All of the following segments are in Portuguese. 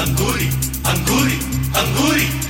Anguri, Anguri, Anguri.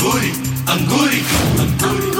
Anguri, Anguri, Anguri.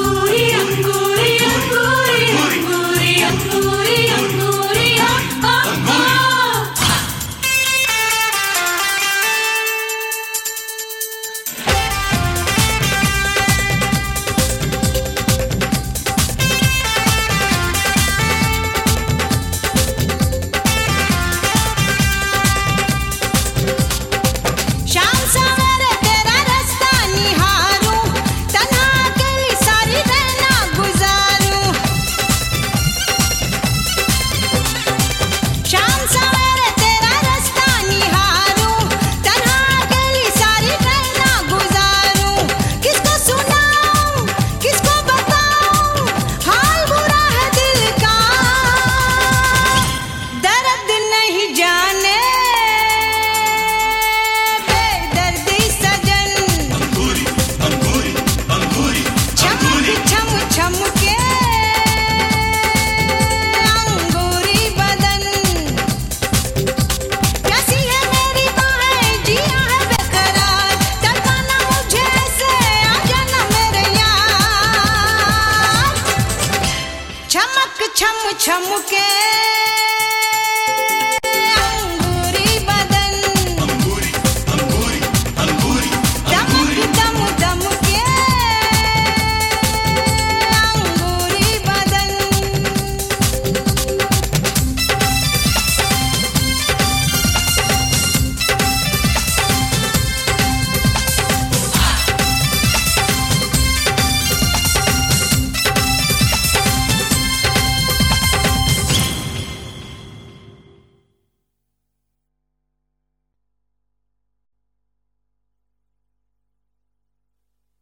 छमके